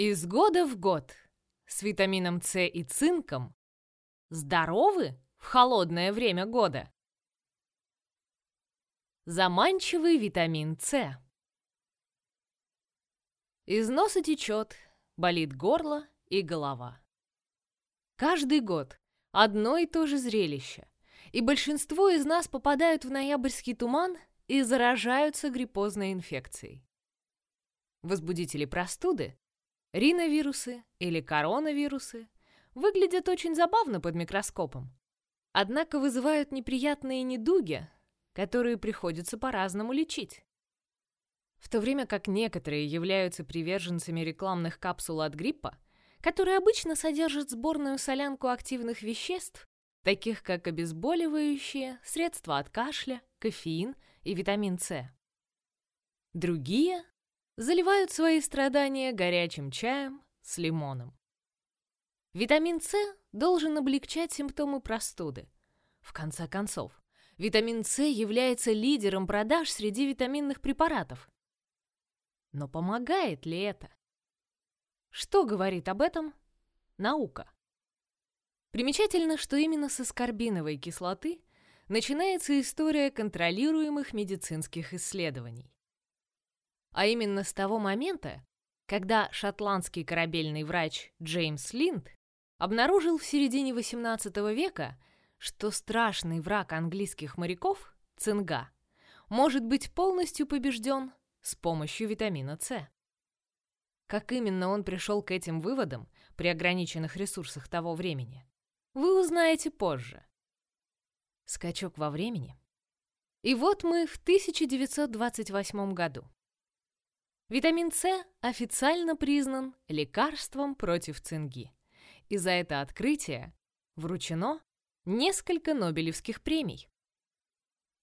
Из года в год с витамином С и цинком здоровы в холодное время года. Заманчивый витамин С. Из носа течет, болит горло и голова. Каждый год одно и то же зрелище, и большинство из нас попадают в ноябрьский туман и заражаются гриппозной инфекцией. Возбудители простуды Риновирусы или коронавирусы выглядят очень забавно под микроскопом, однако вызывают неприятные недуги, которые приходится по-разному лечить. В то время как некоторые являются приверженцами рекламных капсул от гриппа, которые обычно содержат сборную солянку активных веществ, таких как обезболивающие, средства от кашля, кофеин и витамин С. Другие заливают свои страдания горячим чаем с лимоном. Витамин С должен облегчать симптомы простуды. В конце концов, витамин С является лидером продаж среди витаминных препаратов. Но помогает ли это? Что говорит об этом наука? Примечательно, что именно со скорбиновой кислоты начинается история контролируемых медицинских исследований. А именно с того момента, когда шотландский корабельный врач Джеймс Линд обнаружил в середине XVIII века, что страшный враг английских моряков, цинга, может быть полностью побежден с помощью витамина С. Как именно он пришел к этим выводам при ограниченных ресурсах того времени, вы узнаете позже. Скачок во времени. И вот мы в 1928 году. Витамин С официально признан лекарством против цинги. И за это открытие вручено несколько Нобелевских премий.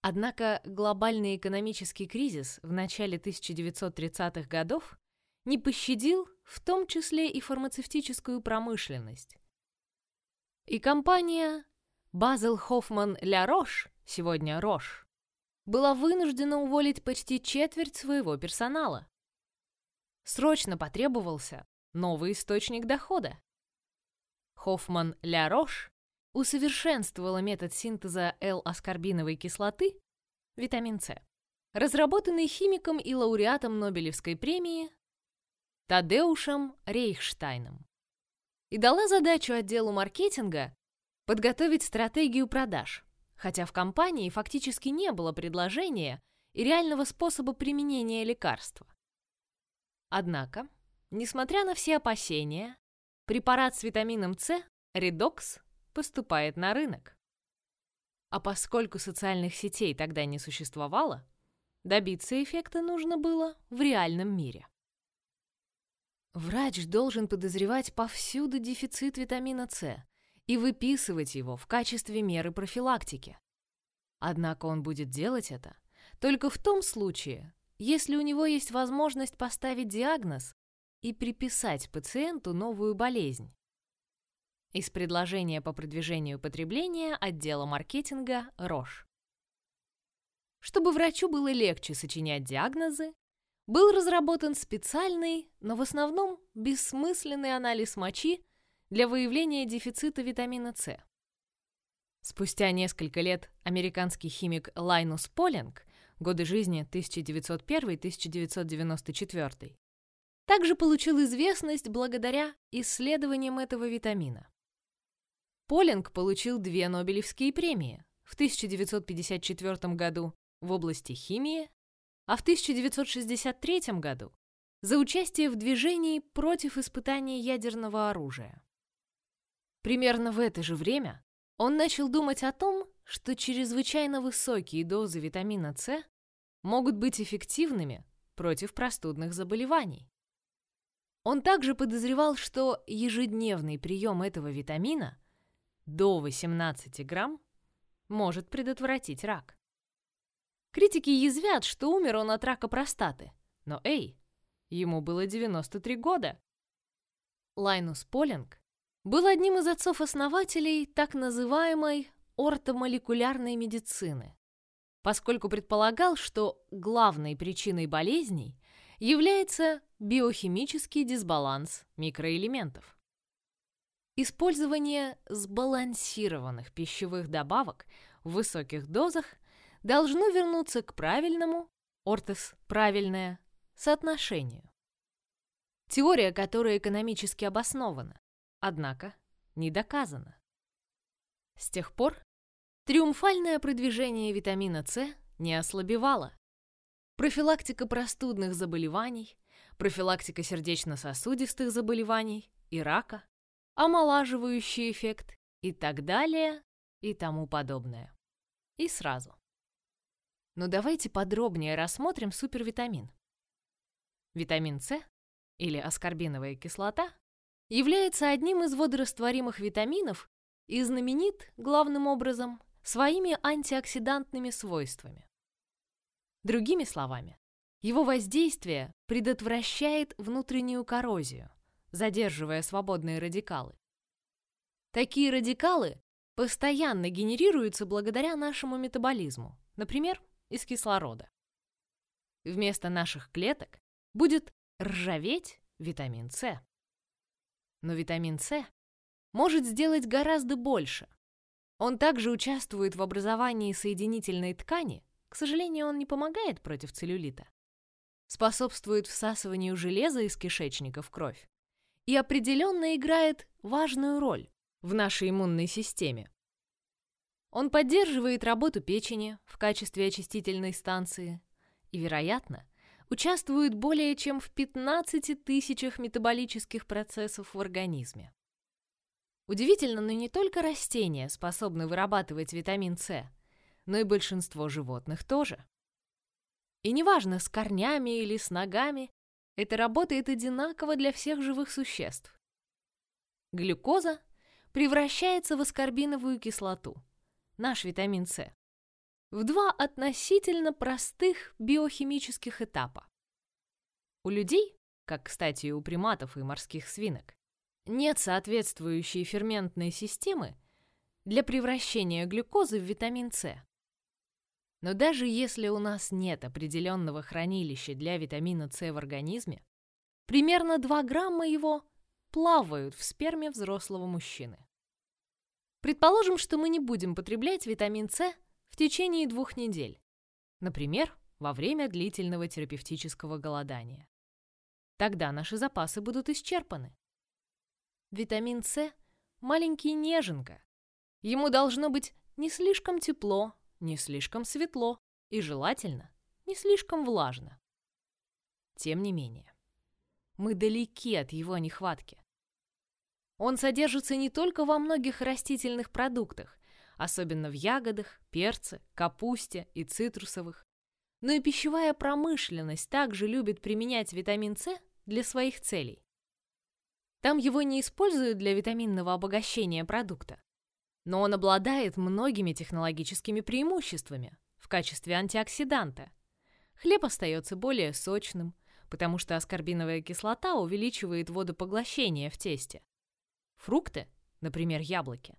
Однако глобальный экономический кризис в начале 1930-х годов не пощадил в том числе и фармацевтическую промышленность. И компания Базел Хоффман Ля Рош, сегодня Рош, была вынуждена уволить почти четверть своего персонала. Срочно потребовался новый источник дохода. Хоффман Ля Рош усовершенствовала метод синтеза L-аскорбиновой кислоты, витамин С, разработанный химиком и лауреатом Нобелевской премии Тадеушем Рейхштайном, и дала задачу отделу маркетинга подготовить стратегию продаж, хотя в компании фактически не было предложения и реального способа применения лекарства. Однако, несмотря на все опасения, препарат с витамином С, Редокс, поступает на рынок. А поскольку социальных сетей тогда не существовало, добиться эффекта нужно было в реальном мире. Врач должен подозревать повсюду дефицит витамина С и выписывать его в качестве меры профилактики. Однако он будет делать это только в том случае, если у него есть возможность поставить диагноз и приписать пациенту новую болезнь. Из предложения по продвижению потребления отдела маркетинга Рош. Чтобы врачу было легче сочинять диагнозы, был разработан специальный, но в основном бессмысленный анализ мочи для выявления дефицита витамина С. Спустя несколько лет американский химик Лайнус Полинг годы жизни 1901-1994. Также получил известность благодаря исследованиям этого витамина. Полинг получил две Нобелевские премии в 1954 году в области химии, а в 1963 году за участие в движении против испытания ядерного оружия. Примерно в это же время он начал думать о том, что чрезвычайно высокие дозы витамина С могут быть эффективными против простудных заболеваний. Он также подозревал, что ежедневный прием этого витамина до 18 грамм может предотвратить рак. Критики язвят, что умер он от рака простаты, но эй, ему было 93 года. Лайнус Полинг был одним из отцов-основателей так называемой ортомолекулярной медицины, поскольку предполагал, что главной причиной болезней является биохимический дисбаланс микроэлементов. Использование сбалансированных пищевых добавок в высоких дозах должно вернуться к правильному, ортес – правильное, соотношению. Теория, которая экономически обоснована, однако не доказана. С тех пор триумфальное продвижение витамина С не ослабевало. Профилактика простудных заболеваний, профилактика сердечно-сосудистых заболеваний и рака, омолаживающий эффект и так далее и тому подобное. И сразу. Но давайте подробнее рассмотрим супервитамин. Витамин С, или аскорбиновая кислота, является одним из водорастворимых витаминов и знаменит, главным образом, своими антиоксидантными свойствами. Другими словами, его воздействие предотвращает внутреннюю коррозию, задерживая свободные радикалы. Такие радикалы постоянно генерируются благодаря нашему метаболизму, например, из кислорода. Вместо наших клеток будет ржаветь витамин С. Но витамин С может сделать гораздо больше. Он также участвует в образовании соединительной ткани, к сожалению, он не помогает против целлюлита, способствует всасыванию железа из кишечника в кровь и определенно играет важную роль в нашей иммунной системе. Он поддерживает работу печени в качестве очистительной станции и, вероятно, участвует более чем в 15 тысячах метаболических процессов в организме. Удивительно, но не только растения способны вырабатывать витамин С, но и большинство животных тоже. И неважно, с корнями или с ногами, это работает одинаково для всех живых существ. Глюкоза превращается в аскорбиновую кислоту, наш витамин С, в два относительно простых биохимических этапа. У людей, как, кстати, и у приматов и морских свинок, нет соответствующей ферментной системы для превращения глюкозы в витамин С. Но даже если у нас нет определенного хранилища для витамина С в организме, примерно 2 грамма его плавают в сперме взрослого мужчины. Предположим, что мы не будем потреблять витамин С в течение двух недель, например, во время длительного терапевтического голодания. Тогда наши запасы будут исчерпаны. Витамин С – маленький неженка. Ему должно быть не слишком тепло, не слишком светло и, желательно, не слишком влажно. Тем не менее, мы далеки от его нехватки. Он содержится не только во многих растительных продуктах, особенно в ягодах, перце, капусте и цитрусовых, но и пищевая промышленность также любит применять витамин С для своих целей. Там его не используют для витаминного обогащения продукта, но он обладает многими технологическими преимуществами в качестве антиоксиданта. Хлеб остается более сочным, потому что аскорбиновая кислота увеличивает водопоглощение в тесте. Фрукты, например, яблоки,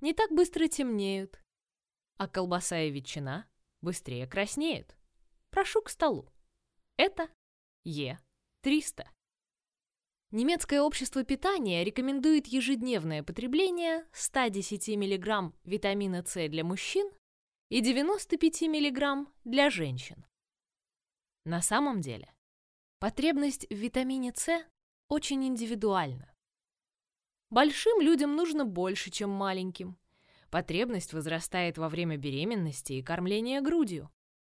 не так быстро темнеют, а колбаса и ветчина быстрее краснеют. Прошу к столу. Это Е300. Немецкое общество питания рекомендует ежедневное потребление 110 мг витамина С для мужчин и 95 мг для женщин. На самом деле, потребность в витамине С очень индивидуальна. Большим людям нужно больше, чем маленьким. Потребность возрастает во время беременности и кормления грудью,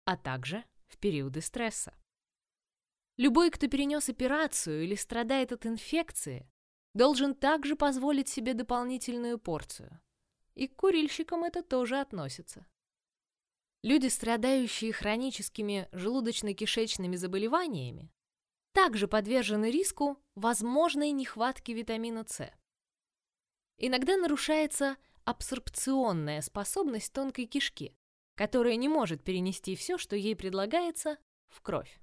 а также в периоды стресса. Любой, кто перенес операцию или страдает от инфекции, должен также позволить себе дополнительную порцию. И к курильщикам это тоже относится. Люди, страдающие хроническими желудочно-кишечными заболеваниями, также подвержены риску возможной нехватки витамина С. Иногда нарушается абсорбционная способность тонкой кишки, которая не может перенести все, что ей предлагается, в кровь.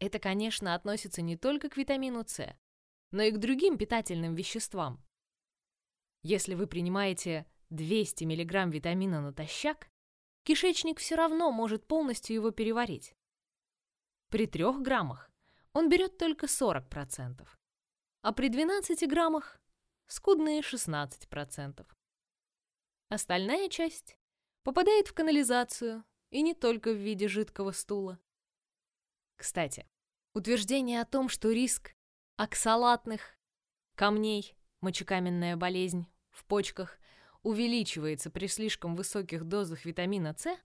Это, конечно, относится не только к витамину С, но и к другим питательным веществам. Если вы принимаете 200 мг витамина натощак, кишечник все равно может полностью его переварить. При 3 граммах он берет только 40%, а при 12 граммах – скудные 16%. Остальная часть попадает в канализацию, и не только в виде жидкого стула. Кстати, утверждение о том, что риск оксалатных камней, мочекаменная болезнь в почках, увеличивается при слишком высоких дозах витамина С,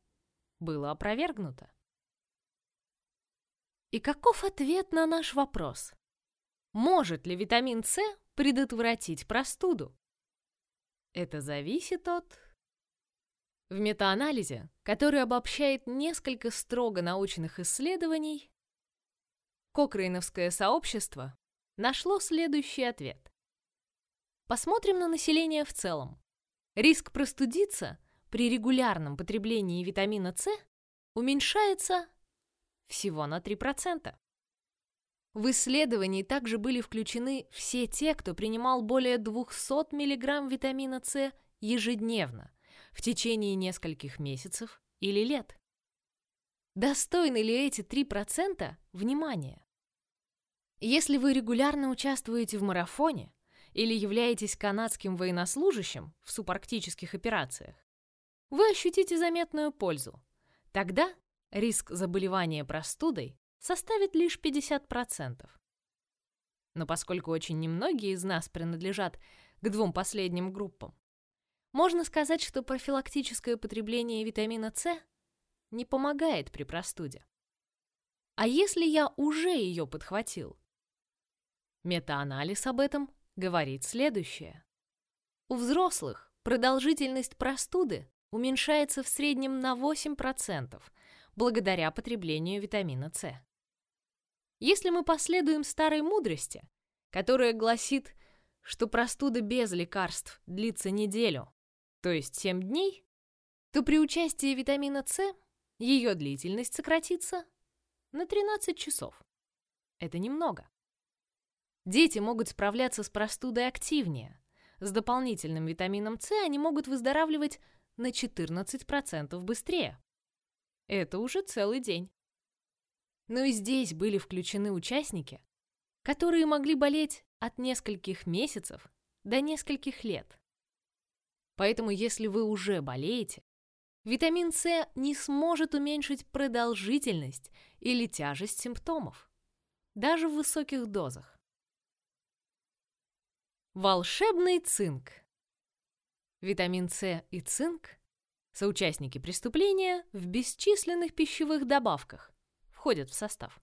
было опровергнуто. И каков ответ на наш вопрос? Может ли витамин С предотвратить простуду? Это зависит от... В метаанализе, который обобщает несколько строго научных исследований, Кокрейновское сообщество нашло следующий ответ. Посмотрим на население в целом. Риск простудиться при регулярном потреблении витамина С уменьшается всего на 3%. В исследовании также были включены все те, кто принимал более 200 мг витамина С ежедневно в течение нескольких месяцев или лет. Достойны ли эти 3% внимания? Если вы регулярно участвуете в марафоне, или являетесь канадским военнослужащим в субарктических операциях, вы ощутите заметную пользу. Тогда риск заболевания простудой составит лишь 50%. Но поскольку очень немногие из нас принадлежат к двум последним группам, можно сказать, что профилактическое потребление витамина С не помогает при простуде. А если я уже ее подхватил? Метаанализ об этом говорит следующее. У взрослых продолжительность простуды уменьшается в среднем на 8% благодаря потреблению витамина С. Если мы последуем старой мудрости, которая гласит, что простуда без лекарств длится неделю, то есть 7 дней, то при участии витамина С ее длительность сократится на 13 часов. Это немного. Дети могут справляться с простудой активнее. С дополнительным витамином С они могут выздоравливать на 14% быстрее. Это уже целый день. Но и здесь были включены участники, которые могли болеть от нескольких месяцев до нескольких лет. Поэтому если вы уже болеете, витамин С не сможет уменьшить продолжительность или тяжесть симптомов, даже в высоких дозах. Волшебный цинк. Витамин С и цинк – соучастники преступления в бесчисленных пищевых добавках, входят в состав.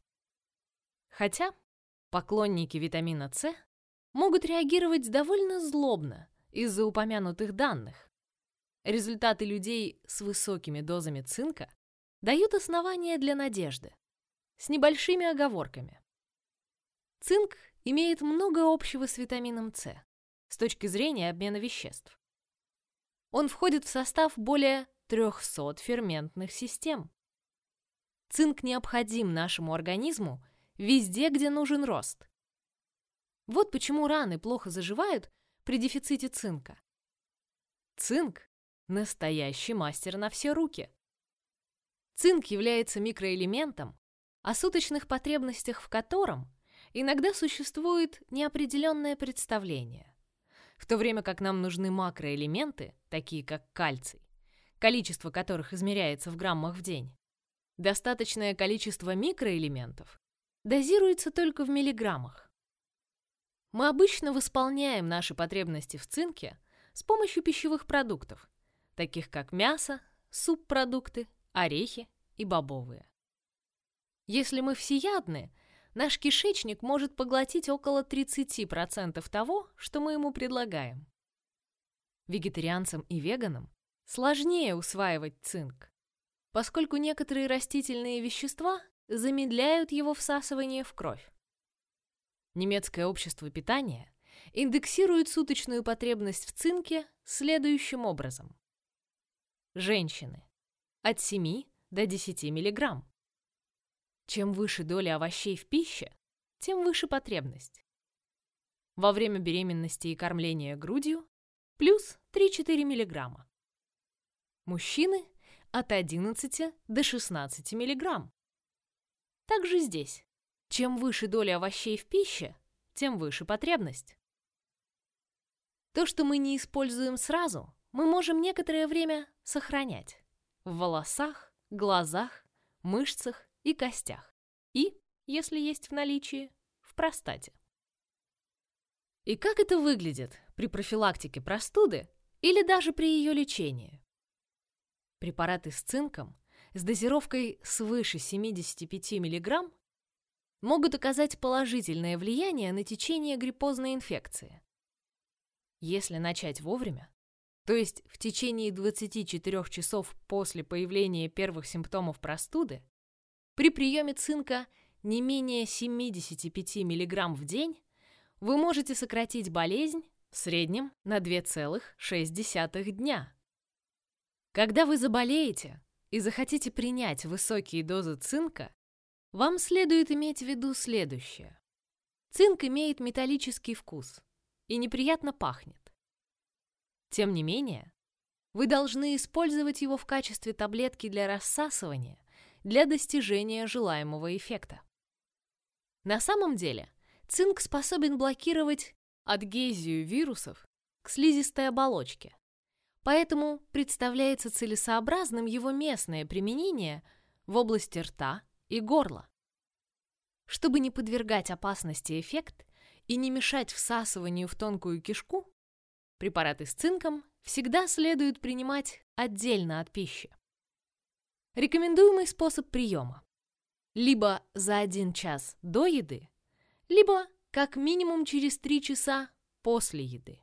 Хотя поклонники витамина С могут реагировать довольно злобно из-за упомянутых данных. Результаты людей с высокими дозами цинка дают основания для надежды, с небольшими оговорками. Цинк имеет много общего с витамином С с точки зрения обмена веществ. Он входит в состав более 300 ферментных систем. Цинк необходим нашему организму везде, где нужен рост. Вот почему раны плохо заживают при дефиците цинка. Цинк – настоящий мастер на все руки. Цинк является микроэлементом, о суточных потребностях в котором иногда существует неопределенное представление. В то время как нам нужны макроэлементы, такие как кальций, количество которых измеряется в граммах в день, достаточное количество микроэлементов дозируется только в миллиграммах. Мы обычно восполняем наши потребности в цинке с помощью пищевых продуктов, таких как мясо, субпродукты, орехи и бобовые. Если мы всеядны, наш кишечник может поглотить около 30% того, что мы ему предлагаем. Вегетарианцам и веганам сложнее усваивать цинк, поскольку некоторые растительные вещества замедляют его всасывание в кровь. Немецкое общество питания индексирует суточную потребность в цинке следующим образом. Женщины от 7 до 10 миллиграмм. Чем выше доля овощей в пище, тем выше потребность. Во время беременности и кормления грудью плюс 3-4 мг. Мужчины от 11 до 16 мг. Так же здесь. Чем выше доля овощей в пище, тем выше потребность. То, что мы не используем сразу, мы можем некоторое время сохранять в волосах, глазах, мышцах и костях. И, если есть в наличии, в простате. И как это выглядит при профилактике простуды или даже при ее лечении? Препараты с цинком с дозировкой свыше 75 мг могут оказать положительное влияние на течение гриппозной инфекции. Если начать вовремя, то есть в течение 24 часов после появления первых симптомов простуды, при приеме цинка не менее 75 мг в день вы можете сократить болезнь в среднем на 2,6 дня. Когда вы заболеете и захотите принять высокие дозы цинка, вам следует иметь в виду следующее. Цинк имеет металлический вкус и неприятно пахнет. Тем не менее, вы должны использовать его в качестве таблетки для рассасывания для достижения желаемого эффекта. На самом деле, цинк способен блокировать адгезию вирусов к слизистой оболочке, поэтому представляется целесообразным его местное применение в области рта и горла. Чтобы не подвергать опасности эффект и не мешать всасыванию в тонкую кишку, Препараты с цинком всегда следует принимать отдельно от пищи. Рекомендуемый способ приема. Либо за один час до еды, либо как минимум через 3 часа после еды.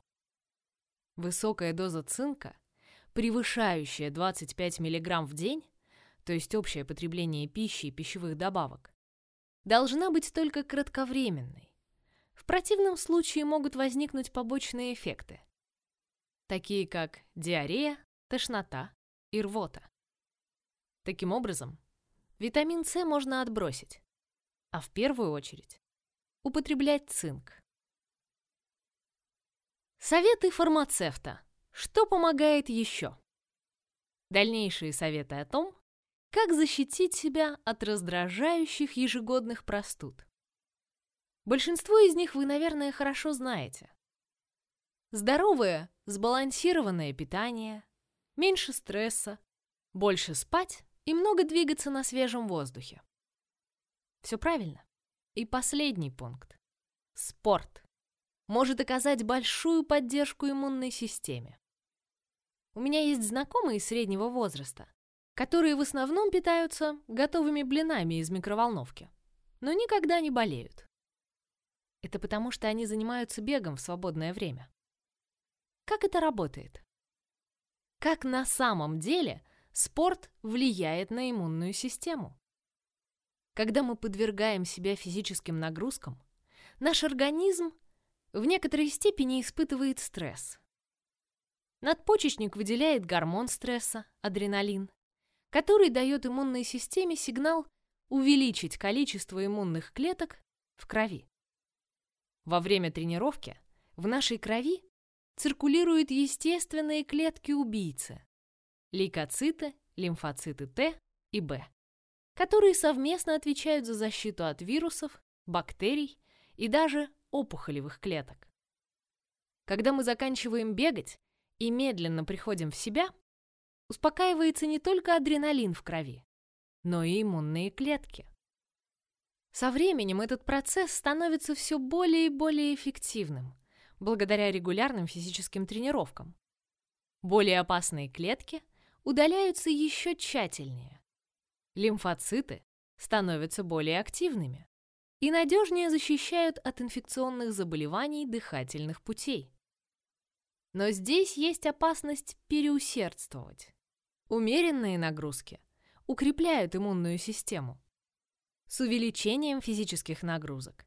Высокая доза цинка, превышающая 25 мг в день, то есть общее потребление пищи и пищевых добавок, должна быть только кратковременной. В противном случае могут возникнуть побочные эффекты, такие как диарея, тошнота и рвота. Таким образом, витамин С можно отбросить, а в первую очередь употреблять цинк. Советы фармацевта. Что помогает еще? Дальнейшие советы о том, как защитить себя от раздражающих ежегодных простуд. Большинство из них вы, наверное, хорошо знаете. Здоровое, сбалансированное питание, меньше стресса, больше спать и много двигаться на свежем воздухе. Все правильно. И последний пункт. Спорт может оказать большую поддержку иммунной системе. У меня есть знакомые среднего возраста, которые в основном питаются готовыми блинами из микроволновки, но никогда не болеют. Это потому, что они занимаются бегом в свободное время. Как это работает? Как на самом деле спорт влияет на иммунную систему? Когда мы подвергаем себя физическим нагрузкам, наш организм в некоторой степени испытывает стресс. Надпочечник выделяет гормон стресса, адреналин, который дает иммунной системе сигнал увеличить количество иммунных клеток в крови. Во время тренировки в нашей крови циркулируют естественные клетки-убийцы – лейкоциты, лимфоциты Т и Б, которые совместно отвечают за защиту от вирусов, бактерий и даже опухолевых клеток. Когда мы заканчиваем бегать и медленно приходим в себя, успокаивается не только адреналин в крови, но и иммунные клетки. Со временем этот процесс становится все более и более эффективным, благодаря регулярным физическим тренировкам. Более опасные клетки удаляются еще тщательнее. Лимфоциты становятся более активными и надежнее защищают от инфекционных заболеваний дыхательных путей. Но здесь есть опасность переусердствовать. Умеренные нагрузки укрепляют иммунную систему. С увеличением физических нагрузок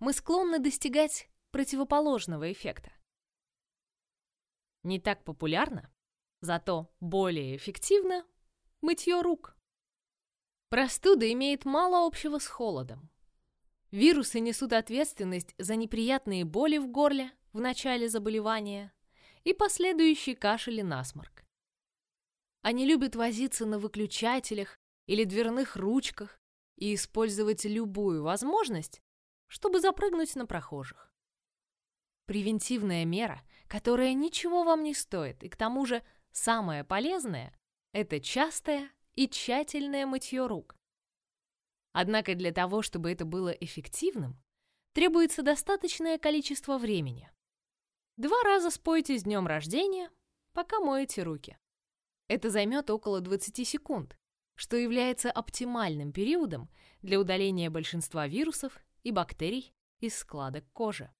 мы склонны достигать противоположного эффекта. Не так популярно, зато более эффективно мытье рук. Простуда имеет мало общего с холодом. Вирусы несут ответственность за неприятные боли в горле в начале заболевания и последующий кашель и насморк. Они любят возиться на выключателях или дверных ручках, и использовать любую возможность, чтобы запрыгнуть на прохожих. Превентивная мера, которая ничего вам не стоит, и к тому же самое полезное – это частое и тщательное мытье рук. Однако для того, чтобы это было эффективным, требуется достаточное количество времени. Два раза спойте с днем рождения, пока моете руки. Это займет около 20 секунд, что является оптимальным периодом для удаления большинства вирусов и бактерий из складок кожи.